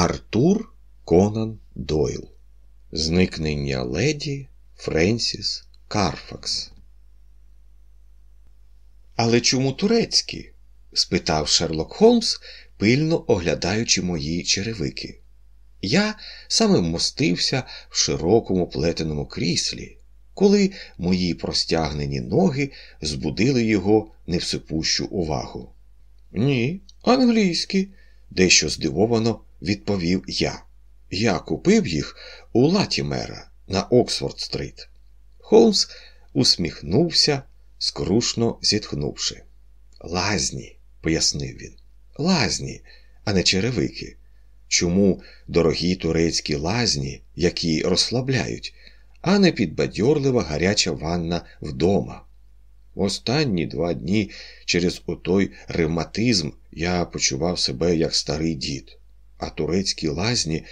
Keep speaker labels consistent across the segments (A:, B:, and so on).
A: Артур Конан Дойл. Зникнення леді Френсіс Карфакс. Але чому турецькі? спитав Шерлок Холмс, пильно оглядаючи мої черевики. Я саме вмостився в широкому плетеному кріслі, коли мої простягнені ноги збудили його невсипущу увагу. Ні, англійські, дещо здивовано відповів я. Я купив їх у Латімера на Оксфорд Стрит. Холмс усміхнувся, скрушно зітхнувши. Лазні, пояснив він, лазні, а не черевики. Чому дорогі турецькі лазні, які розслабляють, а не підбадьорлива гаряча ванна вдома? Останні два дні через отой ревматизм я почував себе як старий дід, а турецькі лазні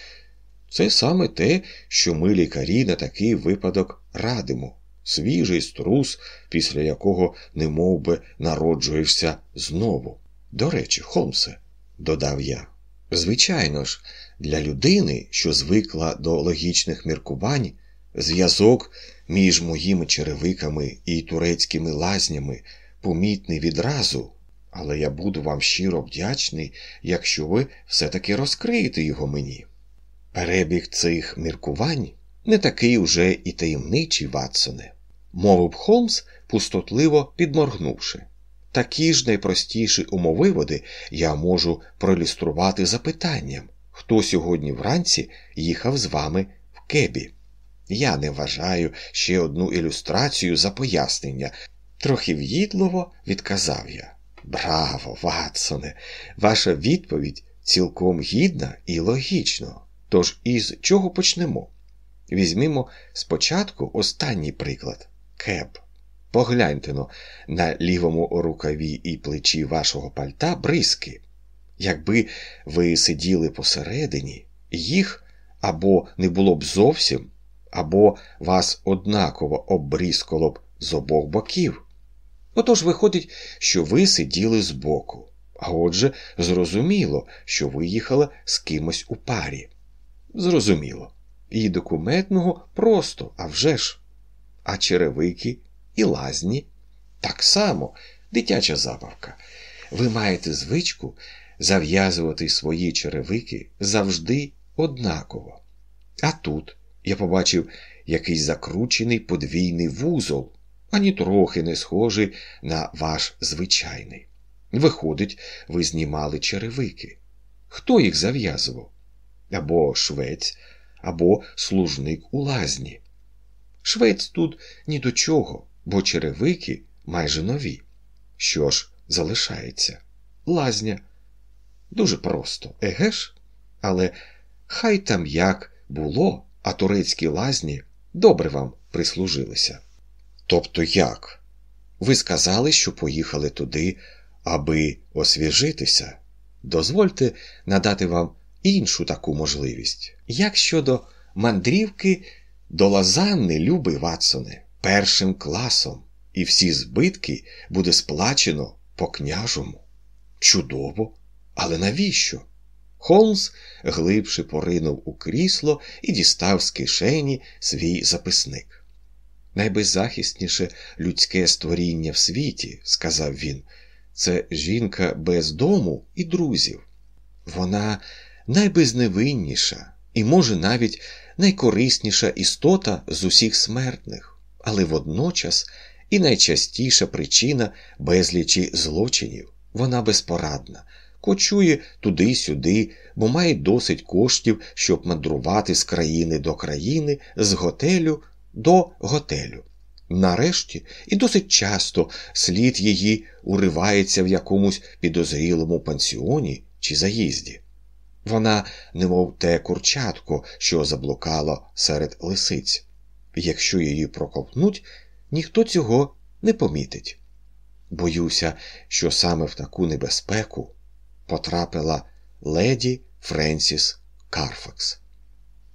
A: це саме те, що ми лікарі на такий випадок радимо свіжий струс, після якого не би, народжуєшся знову. До речі, Холмсе, додав я. Звичайно ж, для людини, що звикла до логічних міркувань, зв'язок між моїми черевиками і турецькими лазнями помітний відразу, але я буду вам щиро вдячний, якщо ви все-таки розкриєте його мені. Перебіг цих міркувань не такий уже і таємничий, Ватсоне, мовив Холмс, пустотливо підморгнувши. Такі ж найпростіші умовиводи я можу проілюструвати запитанням, хто сьогодні вранці їхав з вами в кебі. Я не вважаю ще одну ілюстрацію за пояснення. Трохи в'їдливо відказав я. Браво, Ватсоне! Ваша відповідь цілком гідна і логічна. Тож із чого почнемо? Візьмімо спочатку останній приклад кеп. Погляньте но, на лівому рукаві і плечі вашого пальта бризки. Якби ви сиділи посередині, їх або не було б зовсім, або вас однаково обрізкало б з обох боків. Отож виходить, що ви сиділи збоку, а отже, зрозуміло, що ви їхали з кимось у парі. Зрозуміло. І документного просто, а вже ж. А черевики і лазні так само дитяча забавка. Ви маєте звичку зав'язувати свої черевики завжди однаково. А тут я побачив якийсь закручений подвійний вузол, ані трохи не схожий на ваш звичайний. Виходить, ви знімали черевики. Хто їх зав'язував? Або швець, або служник у лазні. Швець тут ні до чого, бо черевики майже нові. Що ж залишається? Лазня. Дуже просто, еге ж? Але хай там як було, а турецькі лазні добре вам прислужилися. Тобто як? Ви сказали, що поїхали туди, аби освіжитися. Дозвольте надати вам іншу таку можливість. Як щодо мандрівки до Лазанни, любий Ватсоне, першим класом, і всі збитки буде сплачено по княжому. Чудово, але навіщо? Холмс глибше поринув у крісло і дістав з кишені свій записник. Найбеззахисніше людське створіння в світі, сказав він, це жінка без дому і друзів. Вона найбезневинніша і, може, навіть найкорисніша істота з усіх смертних, але водночас і найчастіша причина безлічі злочинів. Вона безпорадна, кочує туди-сюди, бо має досить коштів, щоб мандрувати з країни до країни, з готелю до готелю. Нарешті і досить часто слід її уривається в якомусь підозрілому пансіоні чи заїзді. Вона, немов те курчатко, що заблукало серед лисиць. Якщо її проковтнуть, ніхто цього не помітить. Боюся, що саме в таку небезпеку потрапила леді Френсіс Карфакс.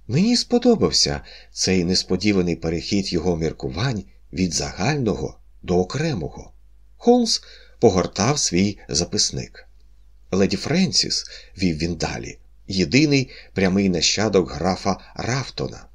A: Мені сподобався цей несподіваний перехід його міркувань від загального до окремого. Холмс погортав свій записник. Леді Френсіс, вів він далі, єдиний прямий нащадок графа Рафтона.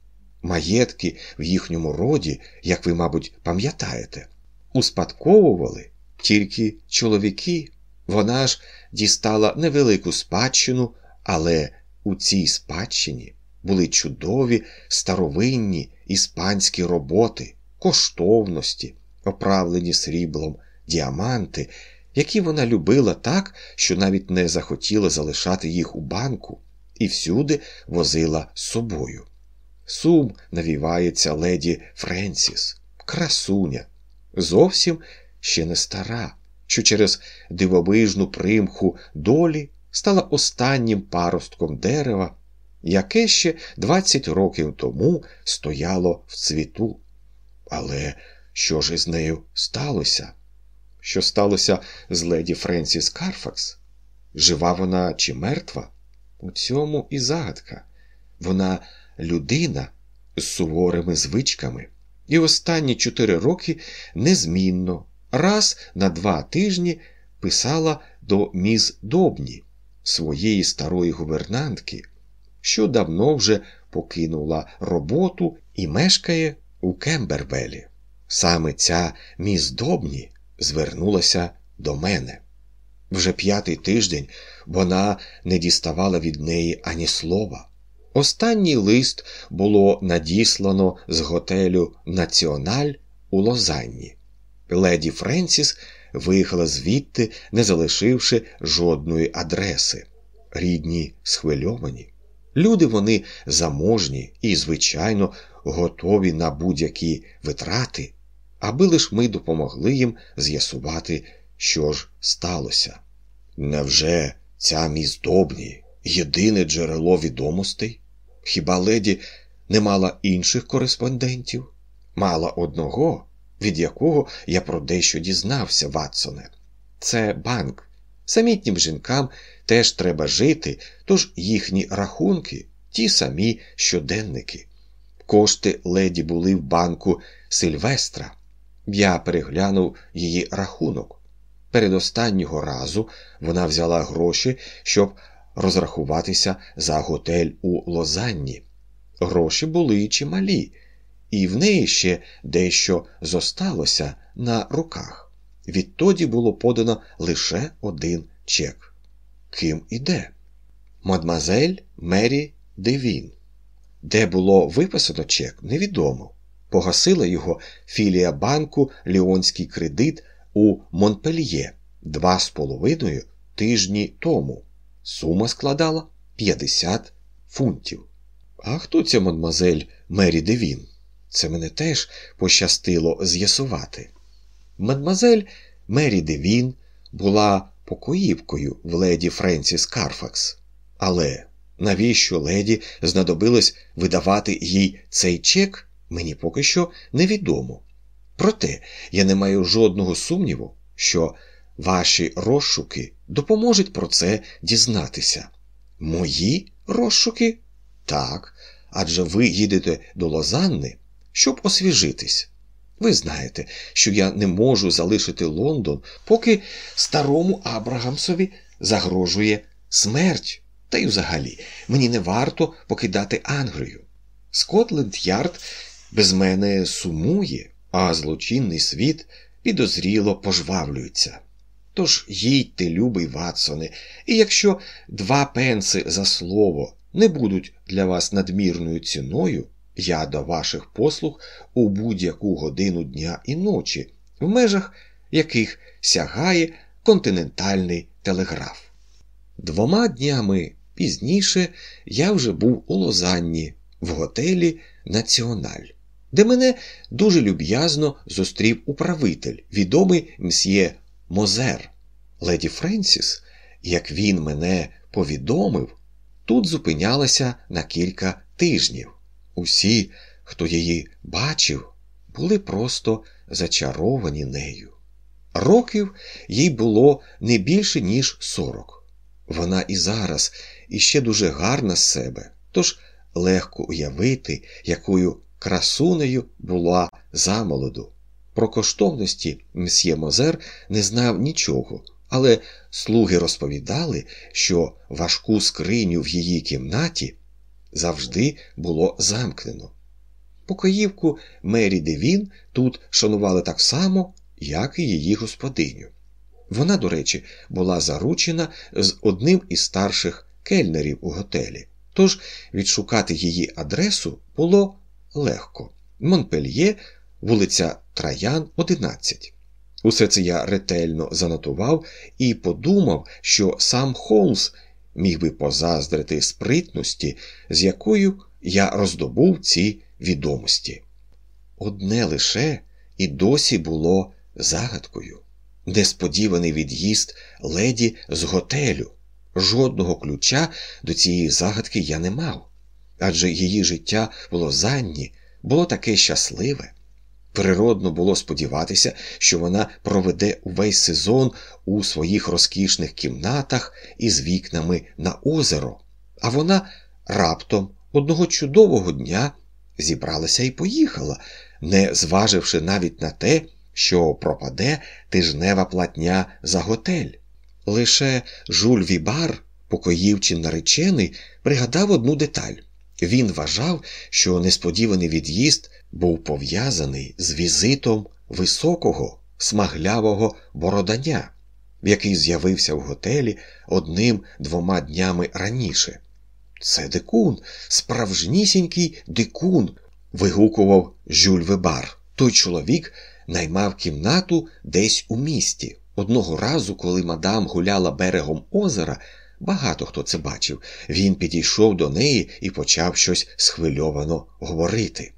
A: Маєтки в їхньому роді, як ви, мабуть, пам'ятаєте, успадковували тільки чоловіки. Вона ж дістала невелику спадщину, але у цій спадщині були чудові старовинні іспанські роботи, коштовності, оправлені сріблом, діаманти, які вона любила так, що навіть не захотіла залишати їх у банку і всюди возила з собою. Сум навівається леді Френсіс, красуня, зовсім ще не стара, що через дивовижну примху долі стала останнім паростком дерева, яке ще 20 років тому стояло в цвіту. Але що ж із нею сталося? Що сталося з леді Френсіс Карфакс? Жива вона чи мертва? У цьому і загадка. Вона людина з суворими звичками, і останні чотири роки незмінно, раз на два тижні писала до міс Добні, своєї старої гувернантки, що давно вже покинула роботу і мешкає у Кембервелі. Саме ця міс Добні звернулася до мене. Вже п'ятий тиждень вона не діставала від неї ані слова. Останній лист було надіслано з готелю Національ у Лозанні. Леді Френсіс виїхала звідти, не залишивши жодної адреси. Рідні схвильовані. Люди вони заможні і, звичайно, готові на будь-які витрати, аби лиш ми допомогли їм з'ясувати, що ж сталося. Невже ця міс Добні єдине джерело відомостей? Хіба леді не мала інших кореспондентів? Мала одного, від якого я про дещо дізнався, Ватсоне. Це банк. Самітнім жінкам теж треба жити, тож їхні рахунки ті самі щоденники. Кошти леді були в банку Сильвестра. Я переглянув її рахунок. Передостаннього разу вона взяла гроші, щоб розрахуватися за готель у Лозанні. Гроші були чималі, і в неї ще дещо зосталося на руках. Відтоді було подано лише один чек. Ким іде? Мадмазель Мері Девін. Де було виписано чек, невідомо. Погасила його філія банку Ліонський кредит у Монпельє два з половиною тижні тому. Сума складала 50 фунтів. А хто ця мадмазель Мері Девін? Це мене теж пощастило з'ясувати. Мадмазель Мері Девін була покоївкою в леді Френсіс Карфакс. Але навіщо леді знадобилось видавати їй цей чек, мені поки що невідомо. Проте я не маю жодного сумніву, що ваші розшуки допоможуть про це дізнатися. Мої розшуки? Так, адже ви їдете до Лозанни, щоб освіжитись. Ви знаєте, що я не можу залишити Лондон, поки старому Абрагамсові загрожує смерть. Та й взагалі мені не варто покидати Англію. Скотленд Ярд без мене сумує, а злочинний світ підозріло пожвавлюється. Тож їдьте, любий Ватсоне, і якщо два пенси за слово не будуть для вас надмірною ціною, я до ваших послуг у будь-яку годину дня і ночі, в межах яких сягає континентальний телеграф. Двома днями пізніше я вже був у Лозанні в готелі Національ, де мене дуже люб'язно зустрів управитель, відомий мсьє Мозер. Леді Френсіс, як він мене повідомив, тут зупинялася на кілька тижнів. Усі, хто її бачив, були просто зачаровані нею. Років їй було не більше, ніж сорок. Вона і зараз іще дуже гарна з себе, тож легко уявити, якою красунею була замолоду. Про коштовності мсьє Мозер не знав нічого, Але слуги розповідали, що важку скриню в її кімнаті завжди було замкнено. Покоївку Мері Девін тут шанували так само, як і її господиню. Вона, до речі, була заручена з одним із старших кельнерів у готелі, тож відшукати її адресу було легко. Монпельє, вулиця Траян, 11. Усе це я ретельно занотував і подумав, що сам Холмс міг би позаздрити спритності, з якою я роздобув ці відомості. Одне лише і досі було загадкою несподіваний від'їзд леді з готелю. Жодного ключа до цієї загадки я не мав, адже її життя в Лозанні було таке щасливе. Природно було сподіватися, що вона проведе увесь сезон у своїх розкішних кімнатах із вікнами на озеро, а вона раптом одного чудового дня зібралася і поїхала, не зваживши навіть на те, що пропаде тижнева платня за готель. Лише Жуль Вібар, покоїв чи наречений, пригадав одну деталь. Він вважав, що несподіваний від'їзд був пов'язаний з візитом високого, смаглявого бородання, який з'явився в готелі одним двома днями раніше. Це дикун, справжнісінький дикун, вигукував Жюль Вебар. Той чоловік наймав кімнату десь у місті. Одного разу, коли мадам гуляла берегом озера, багато хто це бачив, він підійшов до неї і почав щось схвильовано говорити.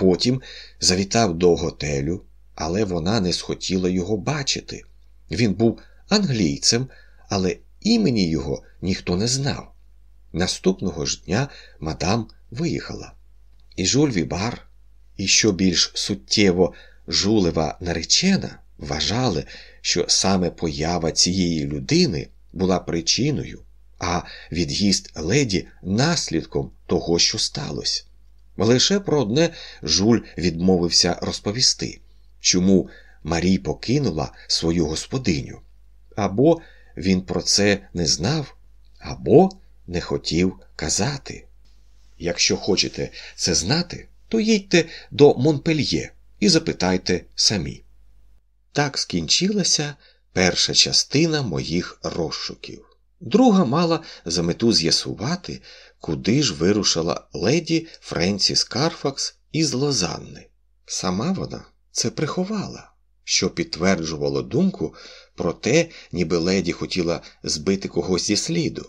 A: Потім завітав до готелю, але вона не схотіла його бачити. Він був англійцем, але імені його ніхто не знав. Наступного ж дня мадам виїхала. І Жуль Вібар, і що більш суттєво жулева наречена, вважали, що саме поява цієї людини була причиною, а від'їзд леді наслідком того, що сталося. Лише про одне Жуль відмовився розповісти, чому Марій покинула свою господиню. Або він про це не знав, або не хотів казати. Якщо хочете це знати, то їдьте до Монпельє і запитайте самі. Так скінчилася перша частина моїх розшуків. Друга мала за мету з'ясувати, куди ж вирушила леді Френсіс Карфакс із Лозанни. Сама вона це приховала, що підтверджувало думку про те, ніби леді хотіла збити когось зі сліду.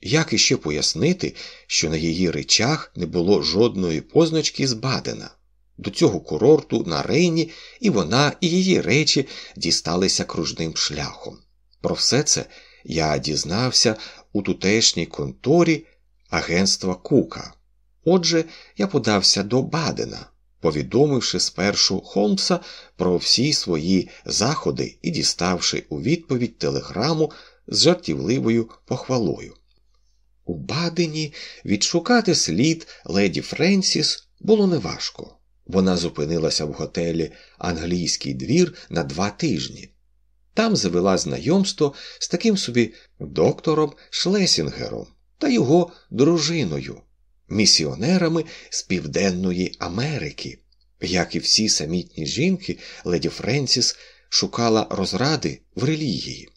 A: Як іще пояснити, що на її речах не було жодної позначки з Бадена? До цього курорту на Рейні і вона, і її речі дісталися кружним шляхом. Про все це я дізнався у тутешній конторі агентства Кука. Отже, я подався до Бадена, повідомивши спершу Холмса про всі свої заходи і діставши у відповідь телеграму з жартівливою похвалою. У Бадені відшукати слід леді Френсіс було неважко. Вона зупинилася в готелі Англійський двір на два тижні. Там завела знайомство з таким собі доктором Шлесінгером та його дружиною, місіонерами з Південної Америки. Як і всі самітні жінки, леді Френсіс шукала розради в релігії.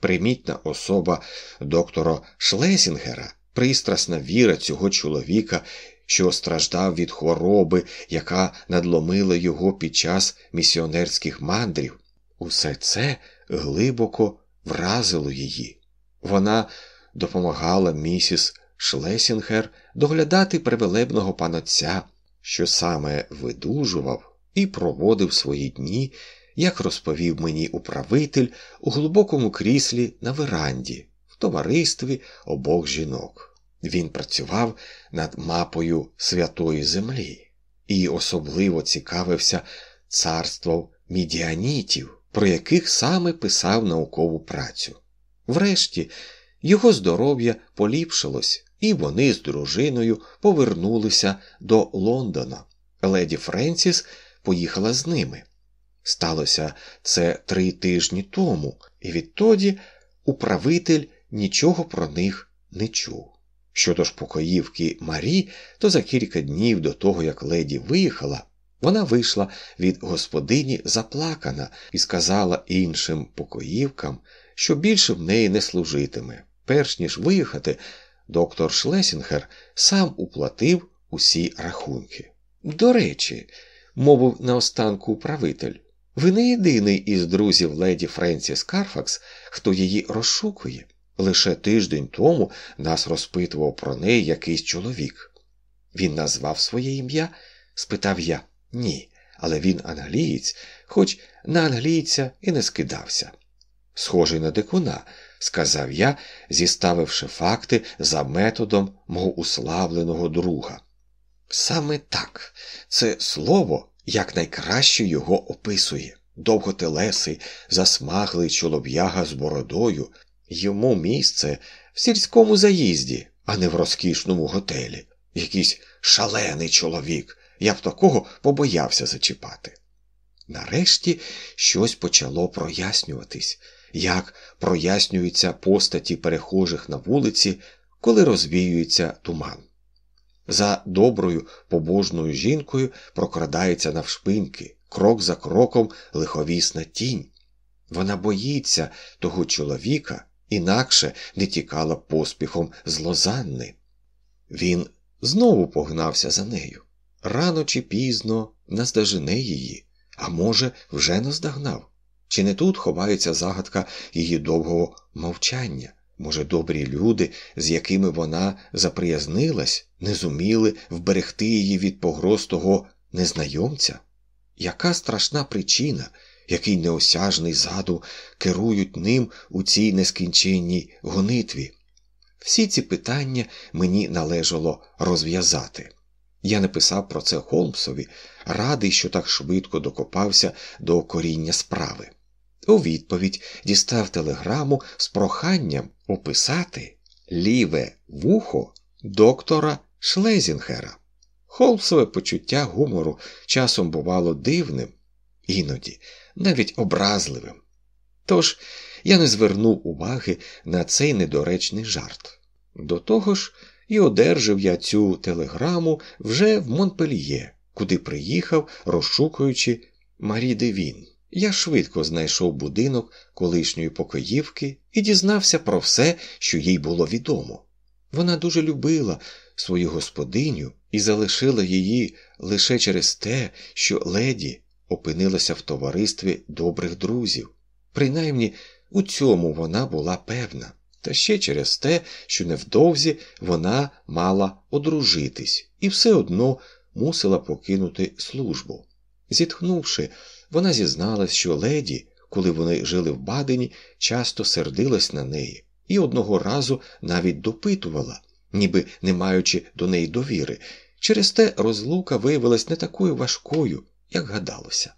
A: Примітна особа доктора Шлесінгера, пристрасна віра цього чоловіка що страждав від хвороби, яка надломила його під час місіонерських мандрів. Усе це глибоко вразило її. Вона допомагала місіс Шлесінгер доглядати привелебного панотця, що саме видужував і проводив свої дні, як розповів мені управитель у глибокому кріслі на веранді, в товаристві обох жінок. Він працював над мапою святої землі і особливо цікавився царством мідіанітів, про яких саме писав наукову працю. Врешті його здоров'я поліпшилось, і вони з дружиною повернулися до Лондона. Леді Френсіс поїхала з ними. Сталося це три тижні тому, і відтоді управитель нічого про них не чув. Щодо ж покоївки Марі, то за кілька днів до того, як леді виїхала, вона вийшла від господині заплакана і сказала іншим покоївкам, що більше в неї не служитиме. Перш ніж виїхати, доктор Шлесінгер сам уплатив усі рахунки. До речі, мовив наостанку управитель, ви не єдиний із друзів леді Френсіс Карфакс, хто її розшукує. Лише тиждень тому нас розпитував про неї якийсь чоловік. Він назвав своє ім'я? спитав я. Ні, але він англієць, хоч на англійця і не скидався. Схожий на дикуна, сказав я, зіставивши факти за методом мого уславленого друга. Саме так, це слово якнайкраще його описує. Довготелесий, засмаглий чолов'яга з бородою, йому місце в сільському заїзді, а не в розкішному готелі. Якийсь шалений чоловік. Я б такого побоявся зачіпати. Нарешті щось почало прояснюватись, як прояснюються постаті перехожих на вулиці, коли розвіюється туман. За доброю побожною жінкою прокрадається навшпиньки, крок за кроком лиховісна тінь. Вона боїться того чоловіка, інакше не тікала поспіхом з Лозанни. Він знову погнався за нею. Рано чи пізно наздожене її, а може, вже наздогнав. Чи не тут ховається загадка її довгого мовчання? Може, добрі люди, з якими вона заприязнилась, не зуміли вберегти її від погроз того незнайомця? Яка страшна причина, який неосяжний задум керують ним у цій нескінченній гонитві? Всі ці питання мені належало розв'язати. Я написав про це Холмсові, радий, що так швидко докопався до коріння справи. У відповідь дістав телеграму з проханням описати ліве вухо доктора Шлезінгера. Холмсове почуття гумору часом бувало дивним, іноді навіть образливим. Тож я не звернув уваги на цей недоречний жарт. До того ж, і одержав я цю телеграму вже в Монпельє, куди приїхав, розшукуючи Марі Девін. Я швидко знайшов будинок колишньої покоївки і дізнався про все, що їй було відомо. Вона дуже любила свою господиню і залишила її лише через те, що леді опинилася в товаристві добрих друзів. Принаймні у цьому вона була певна, та ще через те, що невдовзі вона мала одружитись і все одно мусила покинути службу. Зітхнувши, вона зізналась, що леді, коли вони жили в Бадені, часто сердилась на неї і одного разу навіть допитувала, ніби не маючи до неї довіри. Через те розлука виявилась не такою важкою, як гадалося.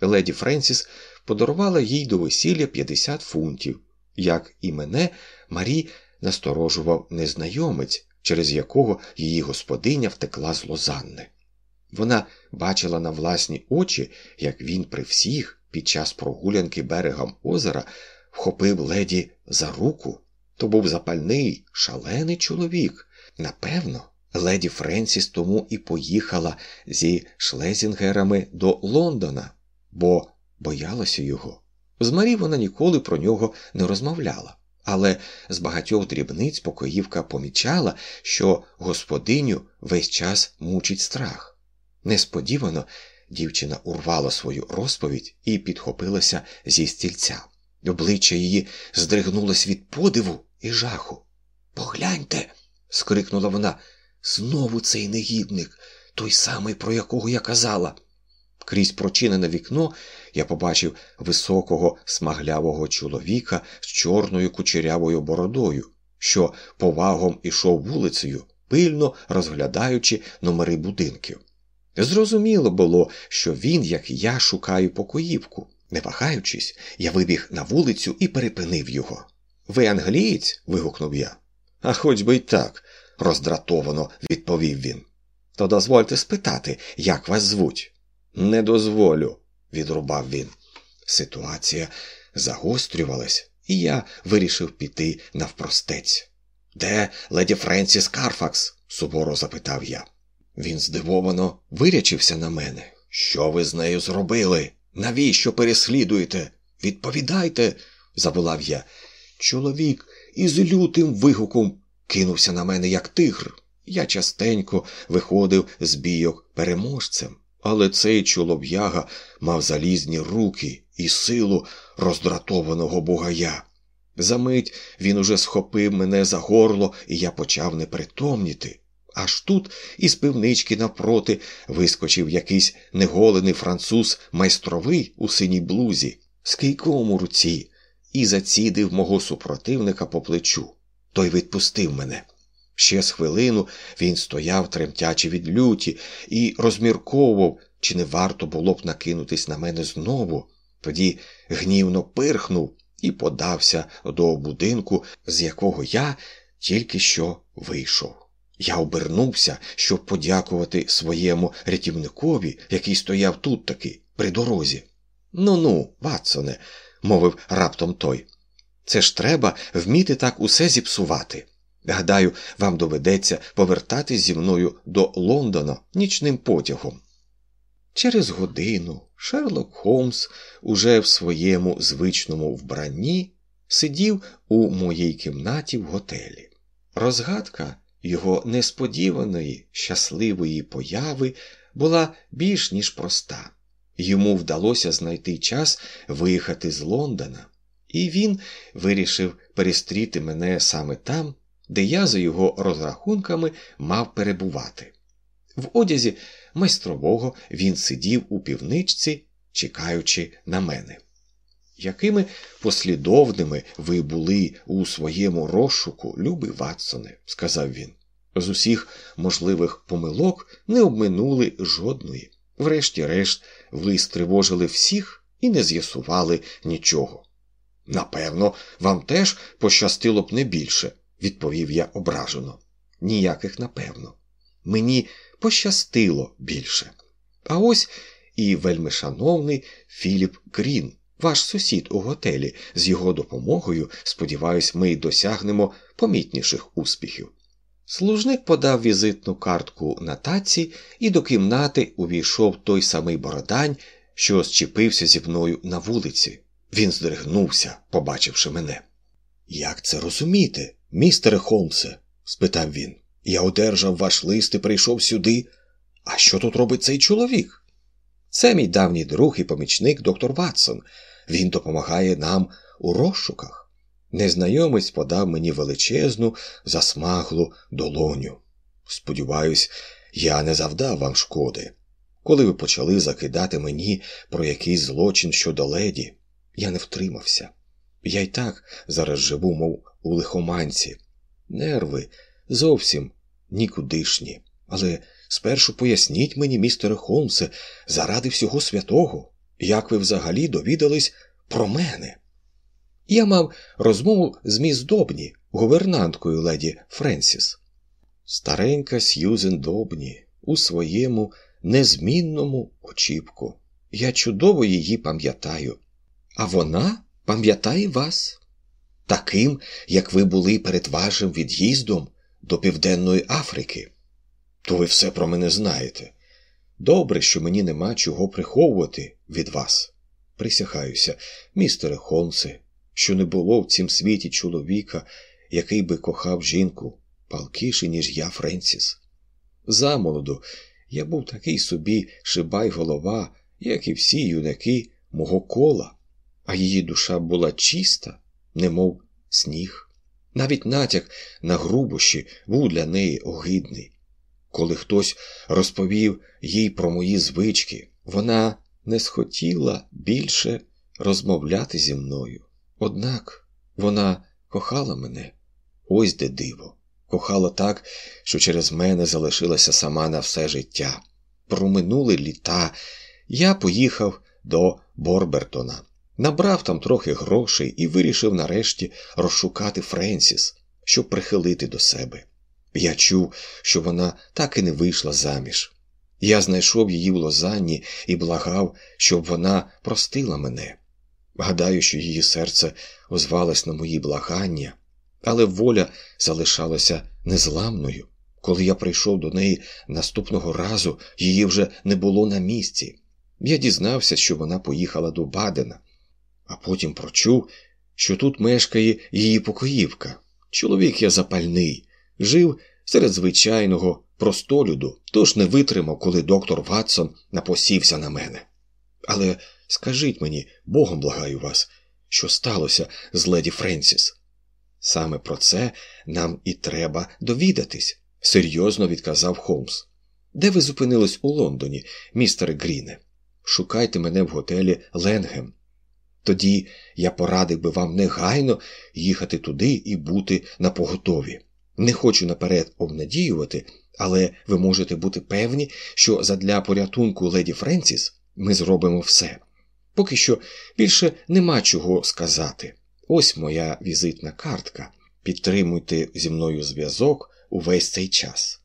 A: Леді Френсіс подарувала їй до весілля 50 фунтів. Як і мене, Марі насторожував незнайомець, через якого її господиня втекла з Лозанни. Вона бачила на власні очі, як він при всіх під час прогулянки берегом озера вхопив леді за руку. То був запальний, шалений чоловік. Напевно, леді Френсіс тому і поїхала зі шлезінгерами до Лондона, бо боялася його. З Марі вона ніколи про нього не розмовляла, але з багатьох дрібниць покоївка помічала, що господиню весь час мучить страх. Несподівано дівчина урвала свою розповідь і підхопилася зі стільця. Обличчя її здригнулось від подиву і жаху. Погляньте. скрикнула вона. Знову цей негідник, той самий, про якого я казала. Крізь прочинене вікно я побачив високого смаглявого чоловіка з чорною кучерявою бородою, що повагом ішов вулицею, пильно розглядаючи номери будинків. Зрозуміло було, що він, як і я, шукає покоївку. Не вагаючись, я вибіг на вулицю і перепинив його. Ви англієць? вигукнув я. А хоч би й так, роздратовано відповів він. То дозвольте спитати, як вас звуть. Не дозволю, відрубав він. Ситуація загострювалась, і я вирішив піти навпростець. Де леді Френсіс Карфакс? суворо запитав я. Він здивовано вирячився на мене. Що ви з нею зробили? Навіщо переслідуєте? Відповідайте, заволав я. Чоловік із лютим вигуком кинувся на мене, як тигр. Я частенько виходив з бійок переможцем, але цей чолов'яга мав залізні руки і силу роздратованого бугая. Замить він уже схопив мене за горло, і я почав непритомніти. Аж тут із пивнички навпроти вискочив якийсь неголений француз майстровий у синій блузі, з кийком у руці, і зацідив мого супротивника по плечу. Той відпустив мене. Ще з хвилину він стояв, тремтячи від люті, і розмірковував, чи не варто було б накинутись на мене знову. Тоді гнівно пирхнув і подався до будинку, з якого я тільки що вийшов. Я обернувся, щоб подякувати своєму рятівникові, який стояв тут таки, при дорозі. Ну ну, Ватсоне, мовив раптом той. Це ж треба вміти так усе зіпсувати. Гадаю, вам доведеться повертатись зі мною до Лондона нічним потягом. Через годину Шерлок Холмс уже в своєму звичному вбранні сидів у моїй кімнаті в готелі. Розгадка його несподіваної, щасливої появи була більш ніж проста. Йому вдалося знайти час виїхати з Лондона, і він вирішив перестріти мене саме там, де я за його розрахунками мав перебувати. В одязі майстрового він сидів у півничці, чекаючи на мене. Якими послідовними ви були у своєму розшуку, любий Ватсоне, сказав він. З усіх можливих помилок не обминули жодної. Врешті-решт, ви стривожили всіх і не з'ясували нічого. Напевно, вам теж пощастило б не більше, відповів я ображено. Ніяких напевно. Мені пощастило більше. А ось і вельми шановний Філіп Крін, ваш сусід у готелі. З його допомогою, сподіваюсь, ми досягнемо помітніших успіхів. Служник подав візитну картку на таці, і до кімнати увійшов той самий бородань, що зчепився зі мною на вулиці. Він здригнувся, побачивши мене. Як це розуміти, містере Холмсе? спитав він. Я одержав ваш лист і прийшов сюди. А що тут робить цей чоловік? Це мій давній друг і помічник доктор Ватсон. Він допомагає нам у розшуках. Незнайомець подав мені величезну, засмаглу долоню. Сподіваюсь, я не завдав вам шкоди. Коли ви почали закидати мені про якийсь злочин щодо леді, я не втримався. Я й так зараз живу, мов у лихоманці. Нерви зовсім нікудишні. Але спершу поясніть мені, містере Холмсе, заради всього святого, як ви взагалі довідались про мене. Я мав розмову з міс Добні, гувернанткою леді Френсіс. Старенька Сьюзен Добні у своєму незмінному очіпку. Я чудово її пам'ятаю. А вона пам'ятає вас таким, як ви були перед вашим від'їздом до Південної Африки. То ви все про мене знаєте. Добре, що мені нема чого приховувати від вас. Присягаюся, містере Холмсе, що не було в цім світі чоловіка, який би кохав жінку палкіше, ніж я, Френсіс. Замолоду я був такий собі шибай голова, як і всі юнаки мого кола, а її душа була чиста, немов сніг. Навіть натяк на грубощі був для неї огидний. Коли хтось розповів їй про мої звички, вона не схотіла більше розмовляти зі мною. Однак вона кохала мене, ось де диво, кохала так, що через мене залишилася сама на все життя. Проминули літа, я поїхав до Борбертона. Набрав там трохи грошей і вирішив нарешті розшукати Френсіс, щоб прихилити до себе. Я чув, що вона так і не вийшла заміж. Я знайшов її в Лозанні і благав, щоб вона простила мене. Гадаю, що її серце озвалось на мої благання, але воля залишалася незламною. Коли я прийшов до неї наступного разу, її вже не було на місці. Я дізнався, що вона поїхала до Бадена, а потім прочув, що тут мешкає її покоївка. Чоловік я запальний, жив серед звичайного простолюду, тож не витримав, коли доктор Ватсон напосівся на мене. Але скажіть мені, богом благаю вас, що сталося з леді Френсіс? Саме про це нам і треба довідатись, серйозно відказав Холмс. Де ви зупинились у Лондоні, містере Гріне? Шукайте мене в готелі Ленгем. Тоді я порадив би вам негайно їхати туди і бути на поготові. Не хочу наперед обнадіювати, але ви можете бути певні, що задля порятунку леді Френсіс ми зробимо все. Поки що більше нема чого сказати. Ось моя візитна картка. Підтримуйте зі мною зв'язок увесь цей час.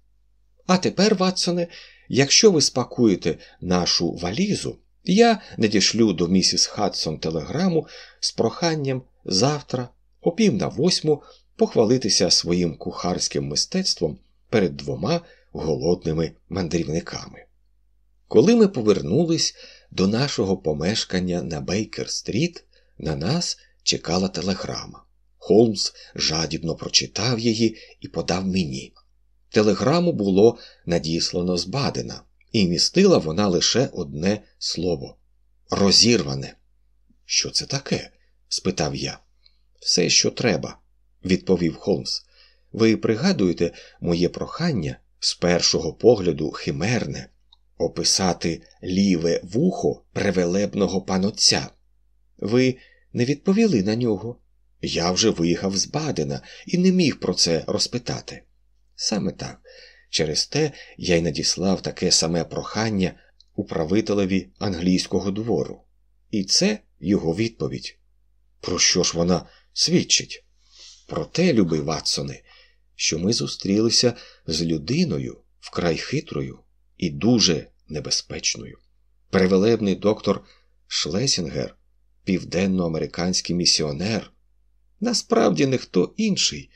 A: А тепер, Ватсоне, якщо ви спакуєте нашу валізу, я надішлю до місіс Хадсон телеграму з проханням завтра, о пів на восьму, похвалитися своїм кухарським мистецтвом перед двома голодними мандрівниками. Коли ми повернулись до нашого помешкання на Бейкер-стріт, на нас чекала телеграма. Холмс жадібно прочитав її і подав мені. Телеграму було надіслано з Бадена, і містила вона лише одне слово розірване. Що це таке? спитав я. Все, що треба, відповів Холмс. Ви пригадуєте моє прохання з першого погляду химерне описати ліве вухо превелебного панотця. Ви не відповіли на нього. Я вже виїхав з Бадена і не міг про це розпитати. Саме так, через те я й надіслав таке саме прохання управителеві англійського двору. І це його відповідь. Про що ж вона свідчить? Про те, любий Ватсоне, що ми зустрілися з людиною вкрай хитрою і дуже небезпечною. Перевелебний доктор Шлесінгер, південноамериканський місіонер, насправді не хто інший,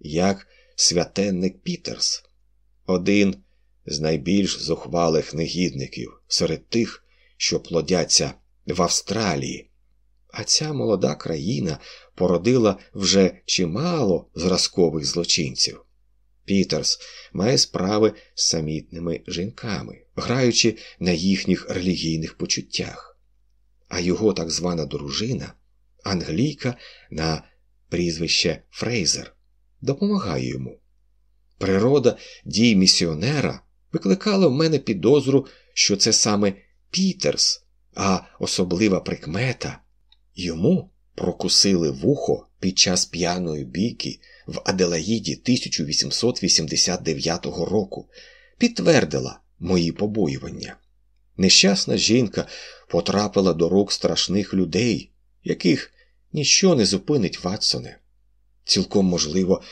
A: як святенник Пітерс, один з найбільш зухвалих негідників серед тих, що плодяться в Австралії. А ця молода країна породила вже чимало зразкових злочинців. Пітерс має справи з самітними жінками, граючи на їхніх релігійних почуттях, а його так звана дружина, англійка на прізвище Фрейзер, допомагає йому. Природа дій місіонера викликала в мене підозру, що це саме Пітерс, а особлива прикмета йому прокусили вухо під час п'яної бійки в Аделаїді 1889 року, підтвердила мої побоювання. Нещасна жінка потрапила до рук страшних людей, яких ніщо не зупинить Ватсоне. Цілком можливо,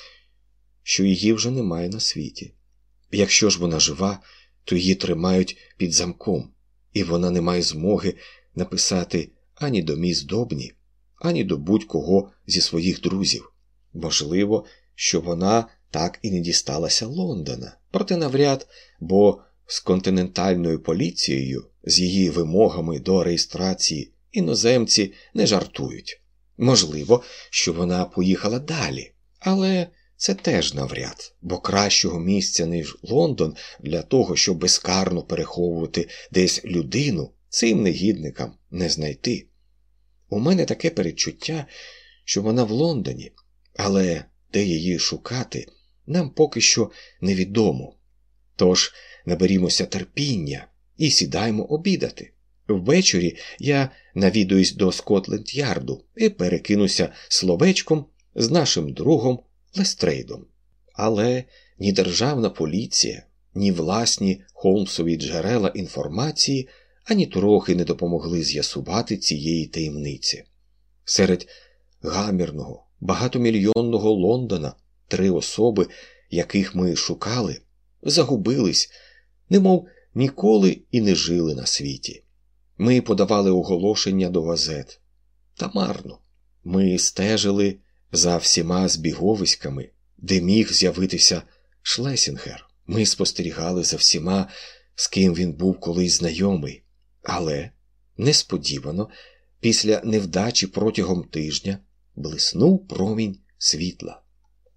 A: що її вже немає на світі. Якщо ж вона жива, то її тримають під замком, і вона не має змоги написати ані до міс Добні, ані до будь-кого зі своїх друзів. Можливо, що вона так і не дісталася Лондона, проте навряд, бо з континентальною поліцією, з її вимогами до реєстрації іноземці не жартують. Можливо, що вона поїхала далі, але це теж навряд, бо кращого місця, ніж Лондон, для того, щоб безкарно переховувати десь людину, цим негідникам не знайти. У мене таке передчуття, що вона в Лондоні, але де її шукати, нам поки що невідомо. Тож наберімося терпіння і сідаємо обідати. Ввечері я навідуюсь до Скотленд Ярду і перекинуся словечком з нашим другом Лестрейдом. Але ні державна поліція, ні власні Холмсові джерела інформації ані трохи не допомогли з'ясувати цієї таємниці. Серед гамірного, багатомільйонного Лондона три особи, яких ми шукали, загубились, немов ніколи і не жили на світі. Ми подавали оголошення до газет. Та марно. Ми стежили за всіма збіговиськами, де міг з'явитися Шлесінгер. Ми спостерігали за всіма, з ким він був колись знайомий. Але несподівано, після невдачі протягом тижня, блиснув промінь світла.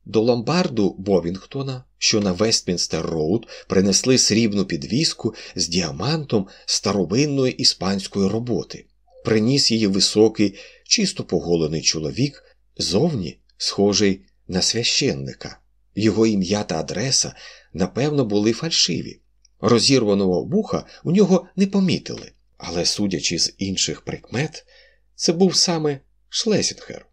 A: До ломбарду Бовінгтона, що на Вестмінстер Роуд, принесли срібну підвіску з діамантом старовинної іспанської роботи. Приніс її високий, чисто поголений чоловік, зовні схожий на священника. Його ім'я та адреса, напевно, були фальшиві. Розірваного вуха у нього не помітили, але, судячи з інших прикмет, це був саме Шлесінгер.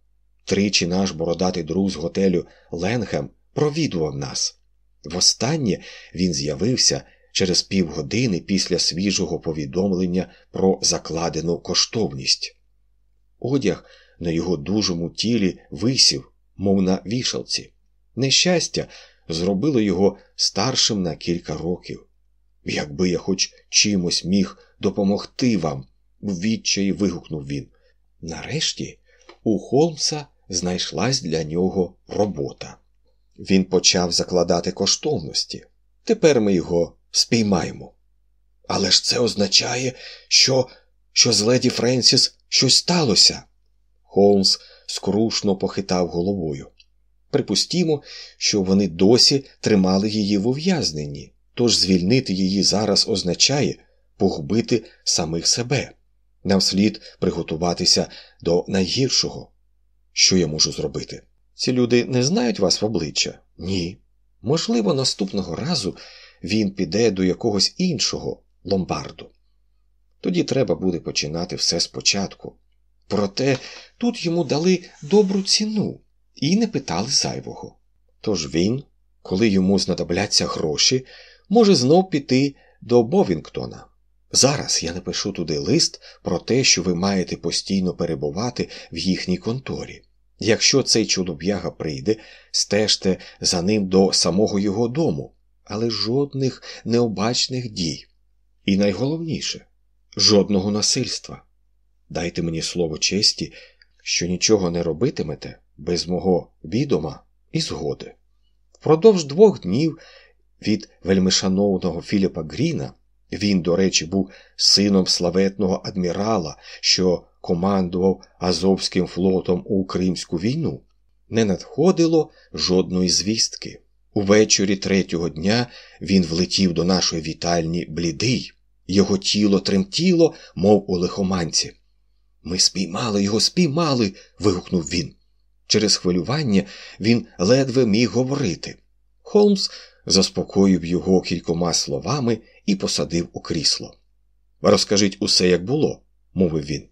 A: Тричі наш бородатий друг з готелю Ленхем провідував нас. Востаннє він з'явився через півгодини після свіжого повідомлення про закладену коштовність. Одяг на його дужому тілі висів, мов на вішалці. Нещастя зробило його старшим на кілька років. Якби я хоч чимось міг допомогти вам, в відчаї вигукнув він. Нарешті у Холмса знайшлась для нього робота. Він почав закладати коштовності. Тепер ми його спіймаємо. Але ж це означає, що що з леді Френсіс щось сталося. Холмс скрушно похитав головою. Припустімо, що вони досі тримали її в ув'язненні, тож звільнити її зараз означає погубити самих себе. Нам слід приготуватися до найгіршого. Що я можу зробити? Ці люди не знають вас в обличчя? Ні. Можливо, наступного разу він піде до якогось іншого ломбарду. Тоді треба буде починати все спочатку. Проте тут йому дали добру ціну і не питали зайвого. Тож він, коли йому знадобляться гроші, може знов піти до Бовінгтона. Зараз я напишу туди лист про те, що ви маєте постійно перебувати в їхній конторі. Якщо цей чолов'яга прийде, стежте за ним до самого його дому, але жодних необачних дій. І найголовніше жодного насильства. Дайте мені слово честі, що нічого не робитимете без мого відома і згоди. Впродовж двох днів від вельмишановного Філіпа Гріна він, до речі, був сином славетного адмірала, що командував Азовським флотом у Кримську війну, не надходило жодної звістки. Увечері третього дня він влетів до нашої вітальні блідий, його тіло тремтіло, мов у лихоманці. Ми спіймали його, спіймали. вигукнув він. Через хвилювання він ледве міг говорити. Холмс заспокоїв його кількома словами і посадив у крісло. Розкажіть усе, як було, мовив він.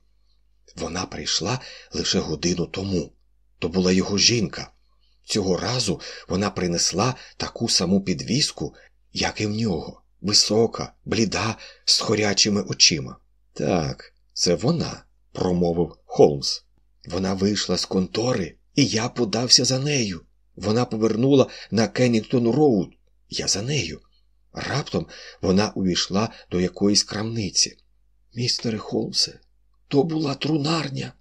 A: Вона прийшла лише годину тому. То була його жінка. Цього разу вона принесла таку саму підвіску, як і в нього, висока, бліда, з гарячими очима. Так, це вона, промовив Холмс. Вона вийшла з контори, і я подався за нею. Вона повернула на Кеннінгтон Роуд. Я за нею. Раптом вона увійшла до якоїсь крамниці. Містере Холмсе, то була трунарня.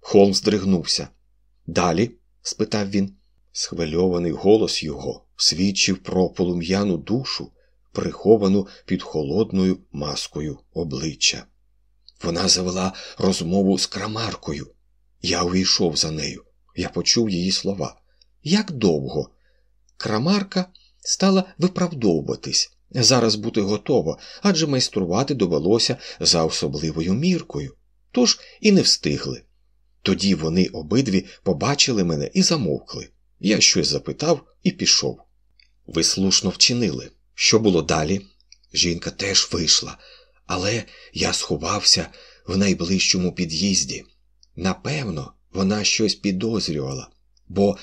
A: Холмс дригнувся. Далі? спитав він. Схвильований голос його свідчив про полум'яну душу, приховану під холодною маскою обличчя. Вона завела розмову з крамаркою. Я увійшов за нею. Я почув її слова. Як довго? Крамарка стала виправдовуватись, зараз бути готова, адже майструвати довелося за особливою міркою. Тож і не встигли. Тоді вони обидві побачили мене і замовкли. Я щось запитав і пішов. Ви слушно вчинили. Що було далі? Жінка теж вийшла, але я сховався в найближчому під'їзді. Напевно, вона щось підозрювала, бо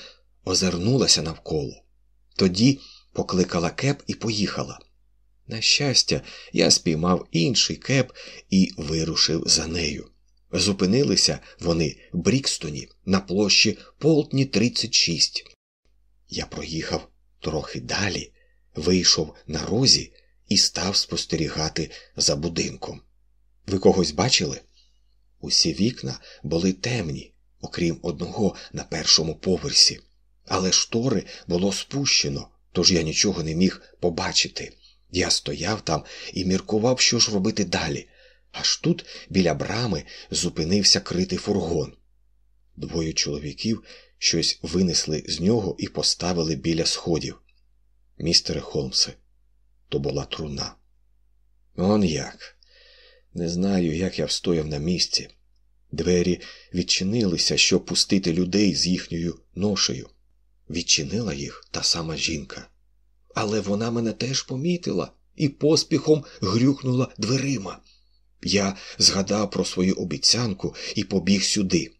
A: озирнулася навколо. Тоді покликала кеп і поїхала. На щастя, я спіймав інший кеп і вирушив за нею. Зупинилися вони в Брікстоні на площі Полтні 36. Я проїхав трохи далі, вийшов на розі і став спостерігати за будинком. Ви когось бачили? Усі вікна були темні, окрім одного на першому поверсі, але штори було спущено, тож я нічого не міг побачити. Я стояв там і міркував, що ж робити далі. Аж тут біля брами зупинився критий фургон. Двоє чоловіків щось винесли з нього і поставили біля сходів. Містере Холмсе, то була труна. Он як. Не знаю, як я встояв на місці. Двері відчинилися, щоб пустити людей з їхньою ношею. Відчинила їх та сама жінка. Але вона мене теж помітила і поспіхом грюкнула дверима. Я згадав про свою обіцянку і побіг сюди.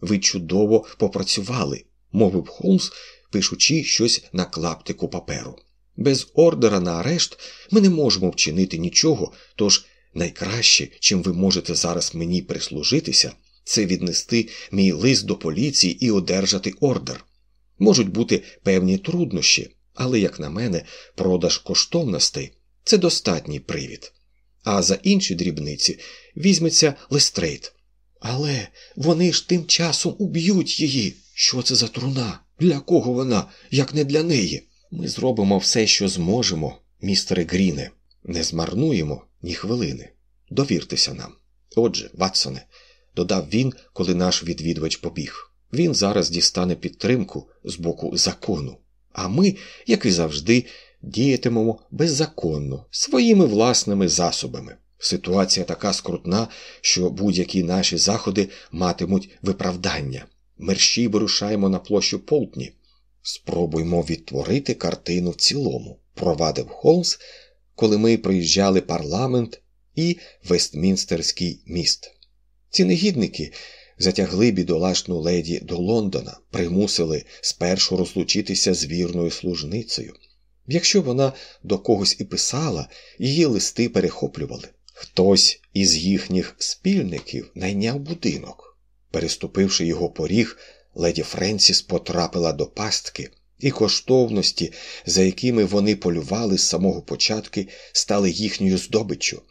A: Ви чудово попрацювали, мовив Холмс, пишучи щось на клаптику паперу. Без ордера на арешт ми не можемо вчинити нічого, тож найкраще, чим ви можете зараз мені прислужитися, це віднести мій лист до поліції і одержати ордер. Можуть бути певні труднощі, але, як на мене, продаж коштовностей це достатній привід. А за інші дрібниці візьметься Лестрейд. Але вони ж тим часом уб'ють її. Що це за труна? Для кого вона, як не для неї? Ми зробимо все, що зможемо, містере Гріне, не змарнуємо ні хвилини. Довіртеся нам. Отже, Ватсоне, додав він, коли наш відвідувач побіг. Він зараз дістане підтримку з боку закону. А ми, як і завжди, діятимемо беззаконно, своїми власними засобами. Ситуація така скрутна, що будь-які наші заходи матимуть виправдання. Мерщій вирушаємо на площу Полтні. Спробуймо відтворити картину в цілому, провадив Холмс, коли ми проїжджали парламент і Вестмінстерський міст. Ці негідники затягли бідолашну леді до Лондона, примусили спершу розлучитися з вірною служницею. Якщо вона до когось і писала, її листи перехоплювали. Хтось із їхніх спільників найняв будинок. Переступивши його поріг, леді Френсіс потрапила до пастки, і коштовності, за якими вони полювали з самого початку, стали їхньою здобиччю.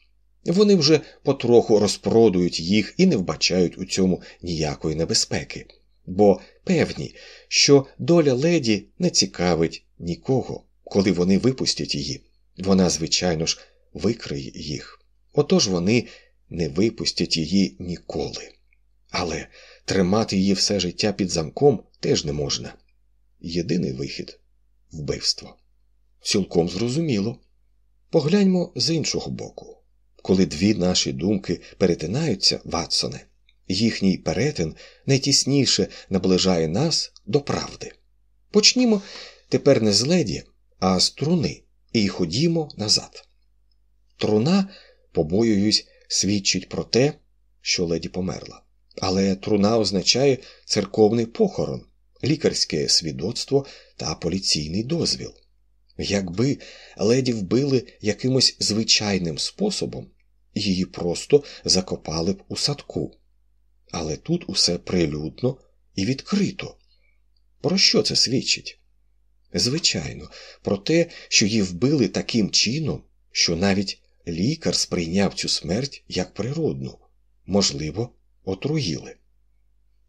A: Вони вже потроху розпродують їх і не вбачають у цьому ніякої небезпеки, бо певні, що доля леді не цікавить нікого, коли вони випустять її. Вона, звичайно ж, викриє їх. Отож вони не випустять її ніколи. Але тримати її все життя під замком теж не можна. Єдиний вихід вбивство. Цілком зрозуміло. Погляньмо з іншого боку. Коли дві наші думки перетинаються, Ватсоне, їхній перетин найтісніше наближає нас до правди. Почнімо тепер не з леді, а з труни, і ходімо назад. Труна, побоююсь, свідчить про те, що леді померла. Але труна означає церковний похорон, лікарське свідоцтво та поліційний дозвіл. Якби леді вбили якимось звичайним способом, її просто закопали б у садку. Але тут усе прилюдно і відкрито. Про що це свідчить? Звичайно, про те, що її вбили таким чином, що навіть лікар сприйняв цю смерть як природну, можливо, отруїли.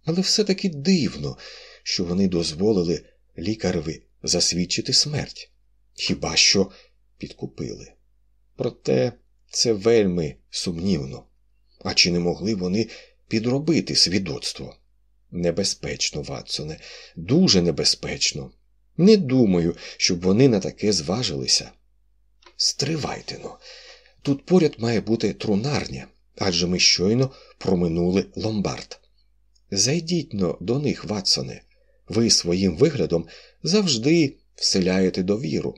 A: Але все-таки дивно, що вони дозволили лікареві засвідчити смерть. Хіба що підкупили. Проте це вельми сумнівно. А чи не могли вони підробити свідоцтво? Небезпечно, Ватсоне, дуже небезпечно. Не думаю, щоб вони на таке зважилися. Стривайте но. Тут поряд має бути трунарня, адже ми щойно проминули ломбард. Зайдіть но до них, Ватсоне, ви своїм виглядом завжди вселяєте довіру.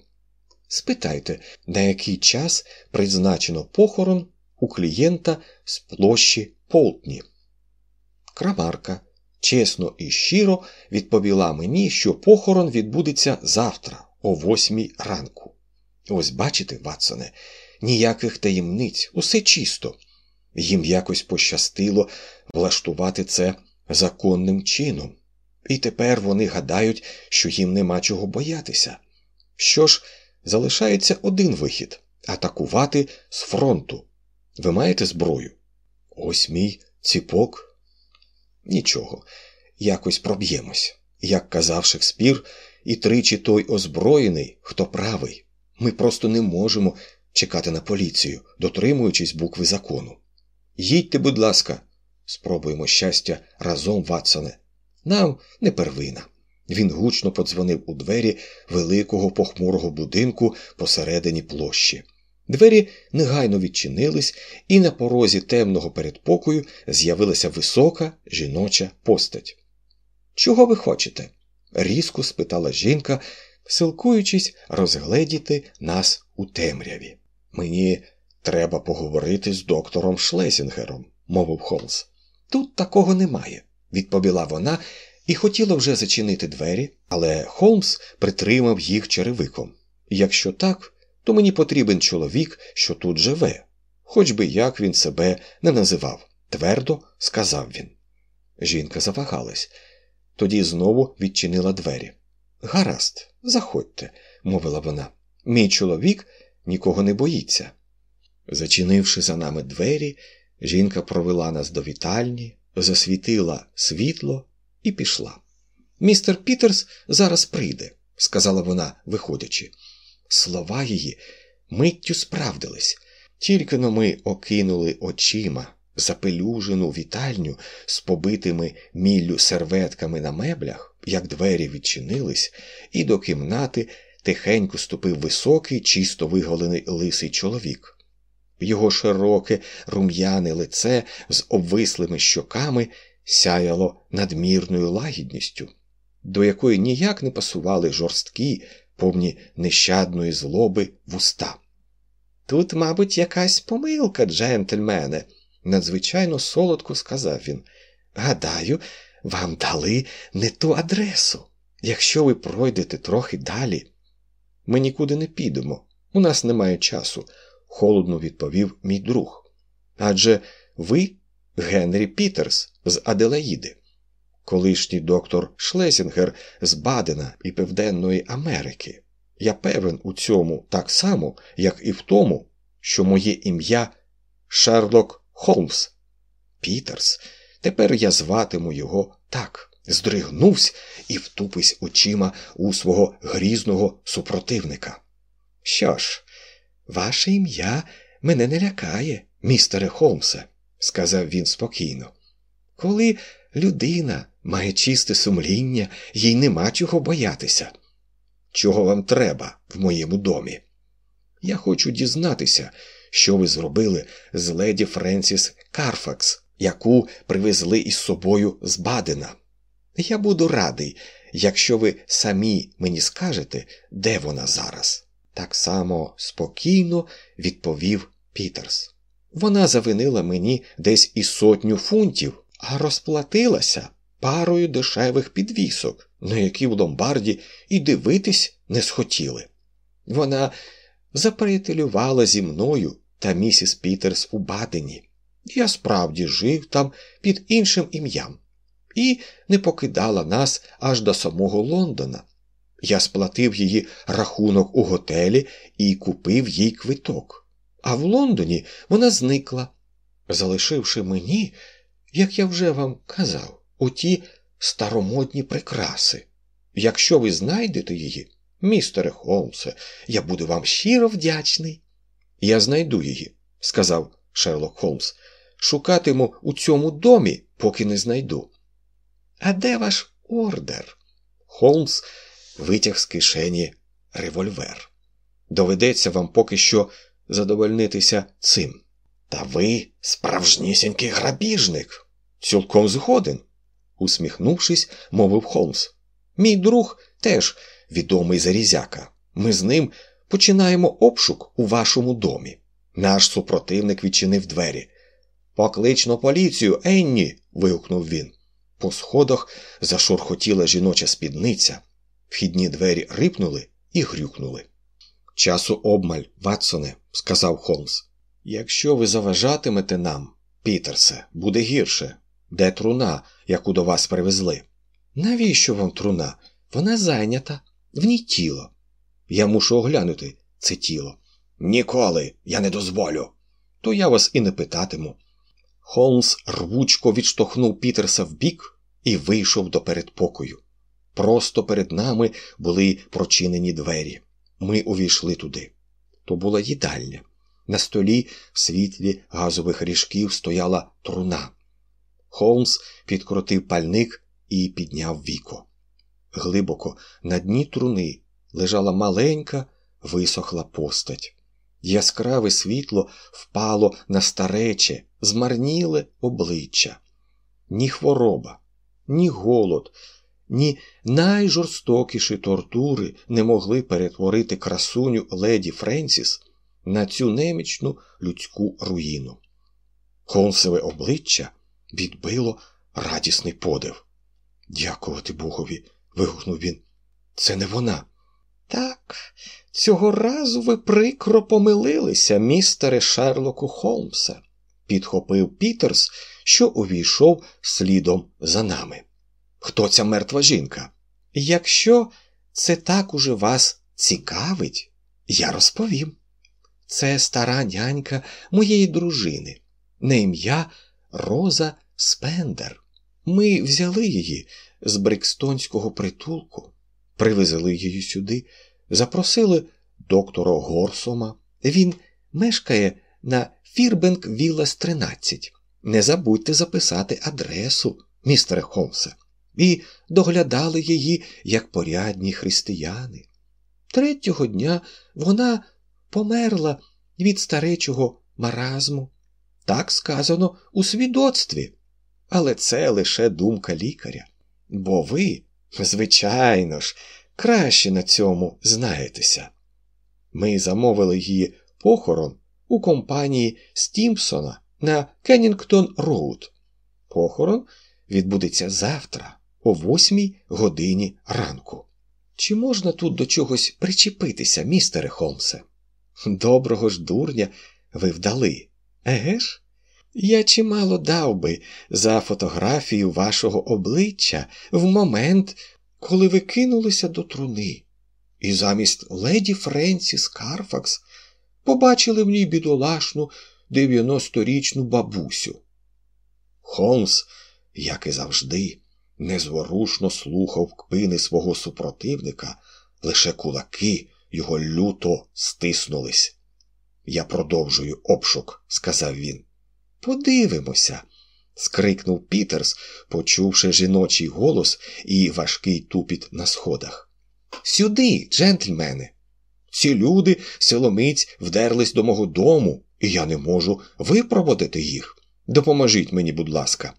A: Спитайте, на який час призначено похорон у клієнта з площі Полтні. Крамарка чесно і щиро відповіла мені, що похорон відбудеться завтра, о восьмій ранку. Ось бачите, Ватсоне, ніяких таємниць, усе чисто. Їм якось пощастило влаштувати це законним чином. І тепер вони гадають, що їм нема чого боятися. Що ж, залишається один вихід атакувати з фронту. Ви маєте зброю? Ось мій Ціпок? Нічого, якось проб'ємось. Як казав Шекспір, і тричі той озброєний, хто правий. Ми просто не можемо чекати на поліцію, дотримуючись букви закону. Їдьте, будь ласка, спробуємо щастя разом, Ватсоне. Нам не первина. Він гучно подзвонив у двері великого похмурого будинку посередині площі. Двері негайно відчинились, і на порозі темного передпокою з'явилася висока жіноча постать. Чого ви хочете? різко спитала жінка, силкуючись розгледіти нас у темряві. Мені треба поговорити з доктором Шлесінгером, мовив Холмс. Тут такого немає, відповіла вона і хотіла вже зачинити двері, але Холмс притримав їх черевиком. Якщо так, то мені потрібен чоловік, що тут живе, хоч би як він себе не називав, твердо сказав він. Жінка завагалась, тоді знову відчинила двері. Гаразд, заходьте, мовила вона. Мій чоловік нікого не боїться. Зачинивши за нами двері, жінка провела нас до вітальні, засвітила світло і пішла. Містер Пітерс зараз прийде, сказала вона, виходячи. Слова її миттю справдились, тільки но ми окинули очима запелюжену вітальню з побитими міллю серветками на меблях, як двері відчинились, і до кімнати тихенько ступив високий, чисто виголений лисий чоловік. Його широке рум'яне лице з обвислими щоками сяяло надмірною лагідністю, до якої ніяк не пасували жорсткі, повні нещадної злоби вуста. Тут, мабуть, якась помилка, джентльмене, надзвичайно солодко сказав він. Гадаю, вам дали не ту адресу. Якщо ви пройдете трохи далі, ми нікуди не підемо, у нас немає часу, холодно відповів мій друг. Адже ви Генрі Пітерс з Аделаїди, колишній доктор Шлесінгер з Бадена і Південної Америки. Я певен у цьому так само, як і в тому, що моє ім'я Шерлок Холмс. Пітерс. Тепер я зватиму його так. Здригнувся і втупись очима у свого грізного супротивника. Що ж, ваше ім'я мене не лякає, містере Холмсе, сказав він спокійно. Коли людина має чисте сумління, їй нема чого боятися. Чого вам треба в моєму домі? Я хочу дізнатися, що ви зробили з леді Френсіс Карфакс, яку привезли із собою з Бадена. Я буду радий, якщо ви самі мені скажете, де вона зараз. Так само спокійно відповів Пітерс. Вона завинила мені десь і сотню фунтів, а розплатилася парою дешевих підвісок, на які в ломбарді і дивитись не схотіли. Вона заприятелювала зі мною та місіс Пітерс у Бадені. Я справді жив там під іншим ім'ям і не покидала нас аж до самого Лондона. Я сплатив її рахунок у готелі і купив їй квиток. А в Лондоні вона зникла, залишивши мені, як я вже вам казав, оті старомодні прикраси. Якщо ви знайдете її, містере Холмсе, я буду вам щиро вдячний. Я знайду її, сказав Шерлок Холмс. Шукатиму у цьому домі, поки не знайду. А де ваш ордер? Холмс витяг з кишені револьвер. Доведеться вам поки що задовольнитися цим. Та ви справжнісінький грабіжник. Цілком згоден, усміхнувшись, мовив Холмс. Мій друг теж відомий зарізяка. Ми з ним починаємо обшук у вашому домі. Наш супротивник відчинив двері. Поклично поліцію, Енні. вигукнув він. По сходах зашурхотіла жіноча спідниця. Вхідні двері рипнули і грюкнули. Часу обмаль, Ватсоне, сказав Холмс. Якщо ви заважатимете нам, Пітерсе, буде гірше. Де труна, яку до вас привезли? Навіщо вам труна? Вона зайнята, в ній тіло. Я мушу оглянути це тіло. Ніколи я не дозволю. То я вас і не питатиму. Холмс рвучко відштовхнув Пітерса вбік і вийшов до передпокою. Просто перед нами були прочинені двері. Ми увійшли туди. То була їдальня. На столі в світлі газових ріжків стояла труна. Холмс підкрутив пальник і підняв віко. Глибоко на дні труни лежала маленька, висохла постать. Яскраве світло впало на старече, змарніле обличчя. Ні хвороба, ні голод, ні найжорстокіші тортури не могли перетворити красуню леді Френсіс на цю немічну людську руїну. Холмсове обличчя відбило радісний подив. Дякувати Богові. вигукнув він. Це не вона. Так, цього разу ви прикро помилилися, містере Шерлоку Холмсе, підхопив Пітерс, що увійшов слідом за нами. Хто ця мертва жінка? Якщо це так уже вас цікавить, я розповім. Це стара нянька моєї дружини, на ім'я Роза Спендер. Ми взяли її з Брикстонського притулку, привезли її сюди, запросили доктора Горсома. Він мешкає на Фірбенк Віллас 13. Не забудьте записати адресу, містере Холмсе, і доглядали її як порядні християни. Третього дня вона померла від старечого маразму. Так сказано у свідоцтві. Але це лише думка лікаря. Бо ви, звичайно ж, краще на цьому знаєтеся. Ми замовили її похорон у компанії Стімпсона на Кеннінгтон Роуд. Похорон відбудеться завтра, о восьмій годині ранку. Чи можна тут до чогось причепитися, містере Холмсе? Доброго ж дурня ви вдали, еге ж? Я чимало дав би за фотографію вашого обличчя в момент, коли ви кинулися до труни, і замість леді Френсіс Карфакс побачили в ній бідолашну дев'яносторічну бабусю. Холмс, як і завжди, незворушно слухав кпини свого супротивника, лише кулаки його люто стиснулись. Я продовжую обшук, сказав він. Подивимося. скрикнув Пітерс, почувши жіночий голос і важкий тупіт на сходах. Сюди, джентльмени. Ці люди, силомиць, вдерлись до мого дому, і я не можу випроводити їх. Допоможіть мені, будь ласка.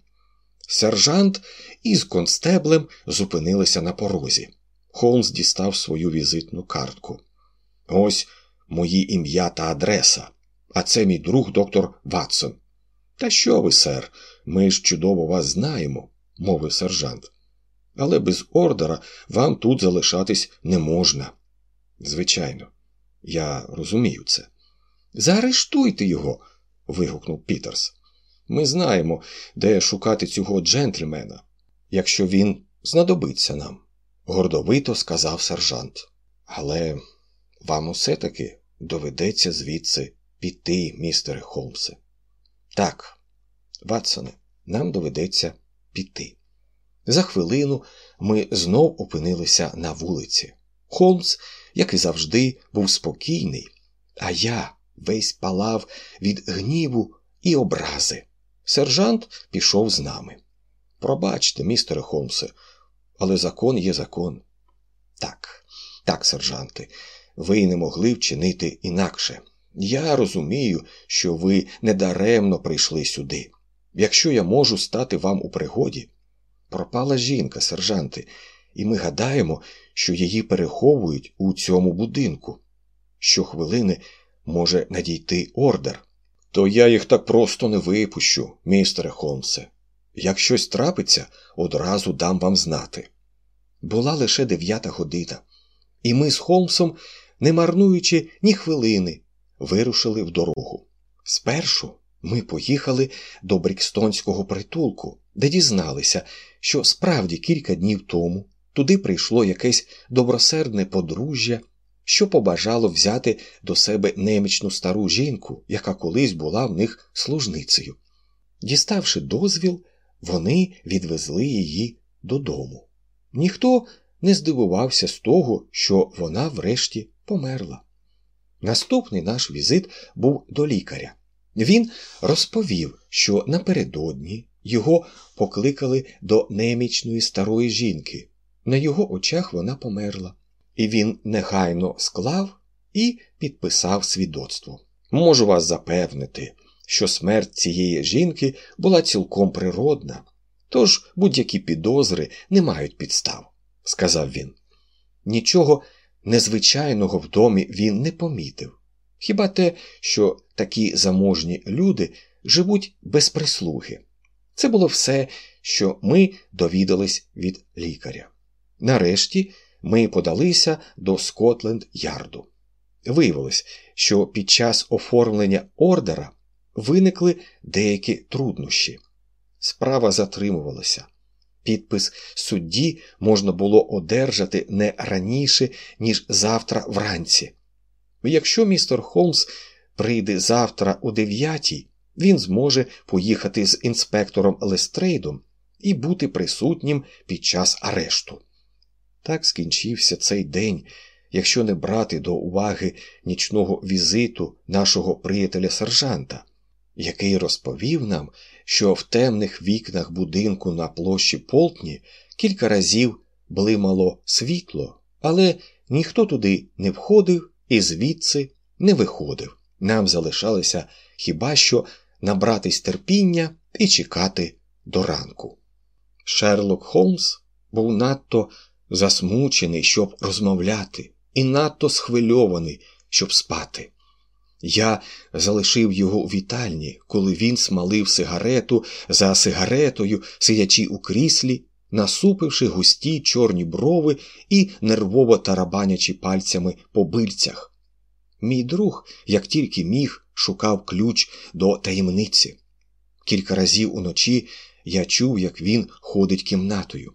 A: Сержант із констеблем зупинилися на порозі. Холмс дістав свою візитну картку. Ось мої ім'я та адреса, а це мій друг доктор Ватсон. Та що ви, сер, ми ж чудово вас знаємо, мовив сержант. Але без ордера вам тут залишатись не можна. Звичайно, я розумію це. Заарештуйте його. вигукнув Пітерс. Ми знаємо, де шукати цього джентльмена, якщо він знадобиться нам, гордовито сказав сержант. Але вам усе таки доведеться звідси піти, містере Холмсе. Так, Ватсоне, нам доведеться піти. За хвилину ми знов опинилися на вулиці. Холмс, як і завжди, був спокійний, а я весь палав від гніву і образи. Сержант пішов з нами. Пробачте, містере Холмсе, але закон є закон. Так, так, сержанти, ви не могли вчинити інакше. Я розумію, що ви недаремно прийшли сюди. Якщо я можу стати вам у пригоді, пропала жінка, сержанти, і ми гадаємо, що її переховують у цьому будинку. Щохвилини може надійти ордер. То я їх так просто не випущу, містере Холмсе. Як щось трапиться, одразу дам вам знати. Була лише дев'ята година, і ми з Холмсом, не марнуючи ні хвилини, вирушили в дорогу. Спершу ми поїхали до Брікстонського притулку, де дізналися, що справді кілька днів тому туди прийшло якесь добросердне подружжя, що побажало взяти до себе немічну стару жінку, яка колись була в них служницею. Діставши дозвіл, вони відвезли її додому. Ніхто не здивувався з того, що вона врешті померла. Наступний наш візит був до лікаря. Він розповів, що напередодні його покликали до немічної старої жінки. На його очах вона померла, і він негайно склав і підписав свідоцтво. Можу вас запевнити, що смерть цієї жінки була цілком природна, тож будь-які підозри не мають підстав, сказав він. Нічого незвичайного в домі він не помітив. Хіба те, що такі заможні люди живуть без прислуги. Це було все, що ми довідались від лікаря. Нарешті ми подалися до Скотленд Ярду. Виявилось, що під час оформлення ордера виникли деякі труднощі. Справа затримувалася. Підпис судді можна було одержати не раніше, ніж завтра вранці. Якщо містер Холмс прийде завтра о дев'ятій, він зможе поїхати з інспектором Лестрейдом і бути присутнім під час арешту. Так скінчився цей день, якщо не брати до уваги нічного візиту нашого приятеля сержанта, який розповів нам, що в темних вікнах будинку на площі Полтні кілька разів блимало світло, але ніхто туди не входив і звідси не виходив. Нам залишалося хіба що набратись терпіння і чекати до ранку. Шерлок Холмс був надто засмучений, щоб розмовляти, і надто схвильований, щоб спати. Я залишив його у вітальні, коли він смалив сигарету за сигаретою, сидячи у кріслі, насупивши густі чорні брови і нервово тарабанячи пальцями по бильцях. Мій друг, як тільки міг, шукав ключ до таємниці. Кілька разів уночі я чув, як він ходить кімнатою.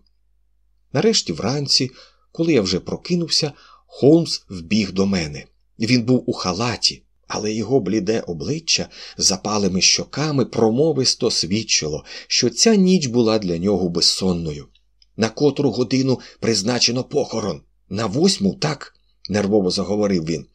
A: Нарешті вранці, коли я вже прокинувся, Холмс вбіг до мене. Він був у халаті, але його бліде обличчя запалими щоками промовисто свідчило, що ця ніч була для нього безсонною. На котру годину призначено похорон? На восьму, так? нервово заговорив він.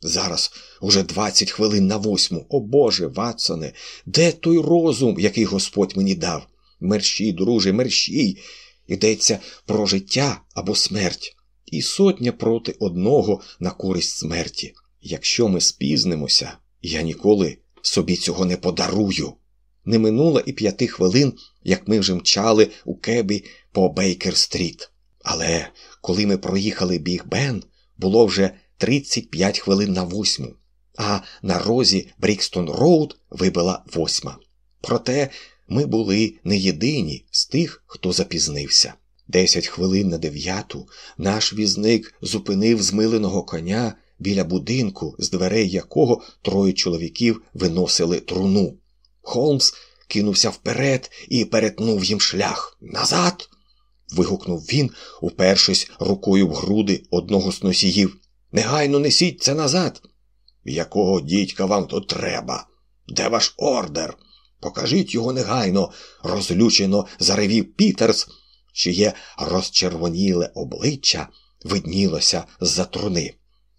A: Зараз уже двадцять хвилин на восьму. О Боже, Ватсоне, де той розум, який Господь мені дав? Мерщій, друже, мерщій. Йдеться про життя або смерть, і сотня проти одного на користь смерті. Якщо ми спізнимося, я ніколи собі цього не подарую. Не минуло і п'яти хвилин, як ми вже мчали у кебі по Бейкер-стріт. Але коли ми проїхали Біг Бен, було вже 35 хвилин на восьму, а на розі Брікстон Роуд вибила восьма. Проте ми були не єдині з тих, хто запізнився. Десять хвилин на дев'яту наш візник зупинив змиленого коня біля будинку, з дверей якого троє чоловіків виносили труну. Холмс кинувся вперед і перетнув їм шлях. Назад. вигукнув він, упершись рукою в груди одного з носіїв. Негайно несіть це назад. Якого дідька вам тут треба? Де ваш ордер? Покажіть його негайно, розлючено заревів Пітерс, чиє розчервоніле обличчя виднілося з-за труни.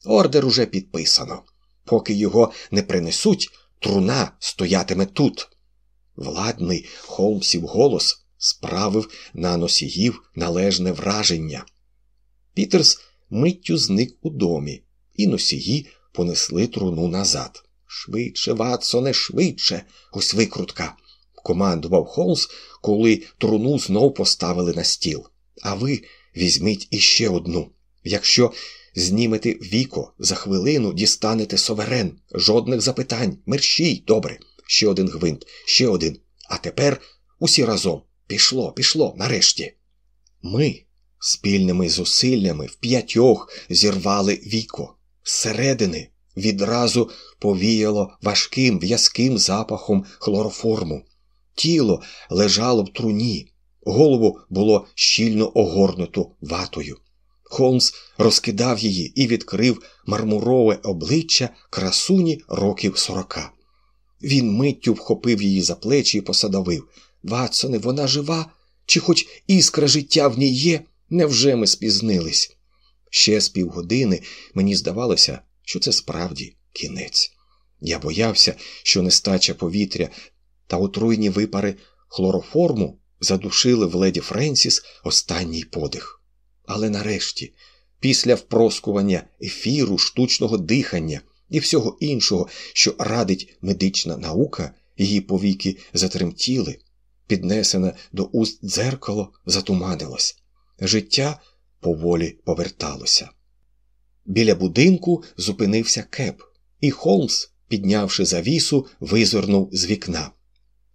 A: Ордер уже підписано. Поки його не принесуть, труна стоятиме тут. Владний Холмсів голос справив на носіїв належне враження. Пітерс миттю зник у домі, і носії понесли труну назад. Швидше, Ватсоне, швидше, ось викрутка, командував Холмс, коли труну знов поставили на стіл. А ви візьміть іще одну. Якщо знімете віко, за хвилину дістанете соверен, жодних запитань, мерщій, добре, ще один гвинт, ще один. А тепер усі разом. Пішло, пішло, нарешті. Ми спільними зусиллями в п'ятьох зірвали віко. Зсередини відразу повіяло важким в'язким запахом хлороформу. Тіло лежало в труні, голову було щільно огорнуто ватою. Холмс розкидав її і відкрив мармурове обличчя красуні років сорока. Він миттю вхопив її за плечі і посадовив. Ватсоне, вона жива? Чи хоч іскра життя в ній є? Невже ми спізнились? Ще з півгодини мені здавалося, що це справді кінець. Я боявся, що нестача повітря та отруйні випари хлороформу задушили в леді Френсіс останній подих. Але нарешті, після впроскування ефіру, штучного дихання і всього іншого, що радить медична наука, її повіки затремтіли, піднесене до уст дзеркало затуманилось. Життя поволі поверталося. Біля будинку зупинився кеб, і Холмс, піднявши завісу, визирнув з вікна.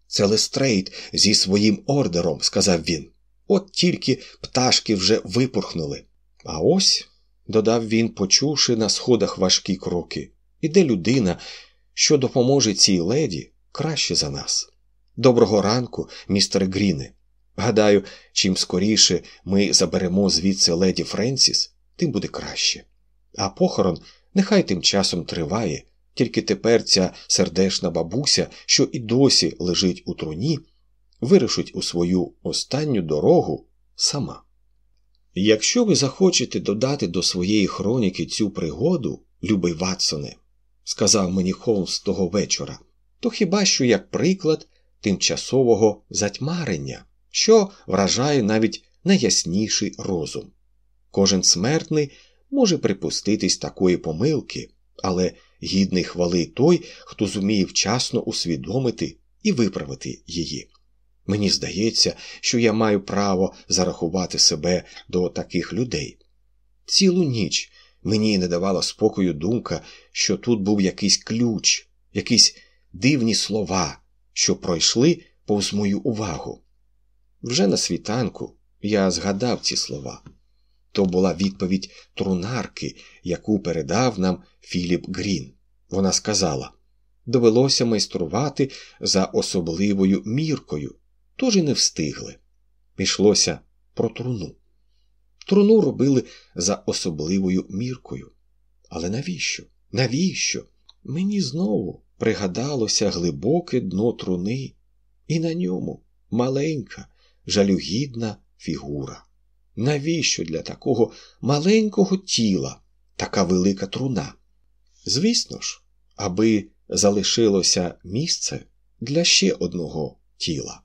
A: Це Лестрейд зі своїм ордером, сказав він. От тільки пташки вже випорхнули. А ось, додав він, почувши на сходах важкі кроки, іде людина, що допоможе цій леді краще за нас. Доброго ранку, містере Гріне. Гадаю, чим скоріше ми заберемо звідси леді Френсіс, тим буде краще. А похорон нехай тим часом триває, тільки тепер ця сердешна бабуся, що і досі лежить у труні, вирушить у свою останню дорогу сама. Якщо ви захочете додати до своєї хроніки цю пригоду, любий Ватсоне, сказав мені Холмс того вечора, то хіба що як приклад тимчасового затьмарення, що вражає навіть найясніший розум. Кожен смертний може припуститись такої помилки, але гідний хвали той, хто зуміє вчасно усвідомити і виправити її. Мені здається, що я маю право зарахувати себе до таких людей. Цілу ніч мені не давала спокою думка, що тут був якийсь ключ, якісь дивні слова, що пройшли повз мою увагу. Вже на світанку я згадав ці слова. То була відповідь трунарки, яку передав нам Філіп Грін. Вона сказала довелося майструвати за особливою міркою, тож і не встигли. Пішлося про труну. Труну робили за особливою міркою. Але навіщо? Навіщо? Мені знову пригадалося глибоке дно труни, і на ньому маленька, жалюгідна фігура. Навіщо для такого маленького тіла така велика труна? Звісно ж, аби залишилося місце для ще одного тіла.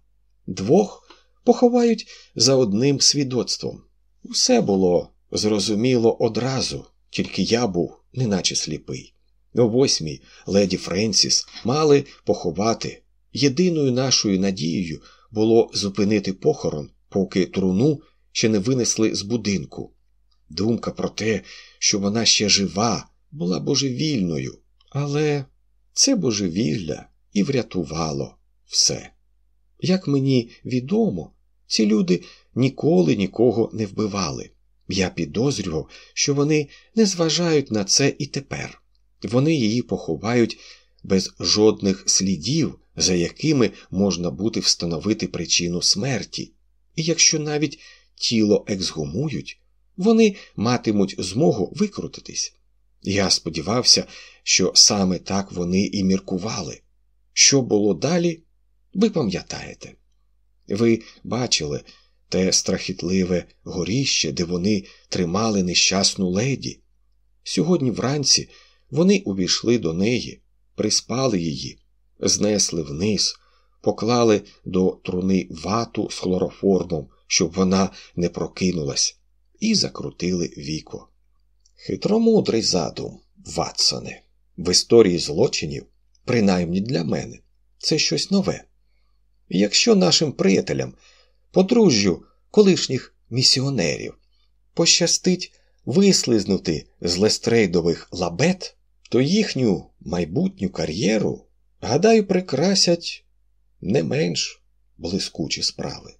A: Двох поховають за одним свідоцтвом. Усе було зрозуміло одразу, тільки я був неначе сліпий. О восьмій леді Френсіс мали поховати. Єдиною нашою надією було зупинити похорон, поки труну ще не винесли з будинку. Думка про те, що вона ще жива, була божевільною, але це божевілля і врятувало все. Як мені відомо, ці люди ніколи нікого не вбивали. Я підозрював, що вони не зважають на це і тепер. Вони її поховають без жодних слідів, за якими можна буде встановити причину смерті, і якщо навіть тіло ексгумують, вони матимуть змогу викрутитись. Я сподівався, що саме так вони і міркували. Що було далі, ви пам'ятаєте. Ви бачили те страхітливе горіще, де вони тримали нещасну леді. Сьогодні вранці вони увійшли до неї, приспали її, знесли вниз, поклали до труни вату з хлороформом, щоб вона не прокинулась, і закрутили віко. Хитромудрий задум, Ватсоне, в історії злочинів, принаймні для мене, це щось нове. Якщо нашим приятелям, подружжю колишніх місіонерів, пощастить вислизнути з лестрейдових лабет, то їхню майбутню кар'єру, гадаю, прикрасять не менш блискучі справи.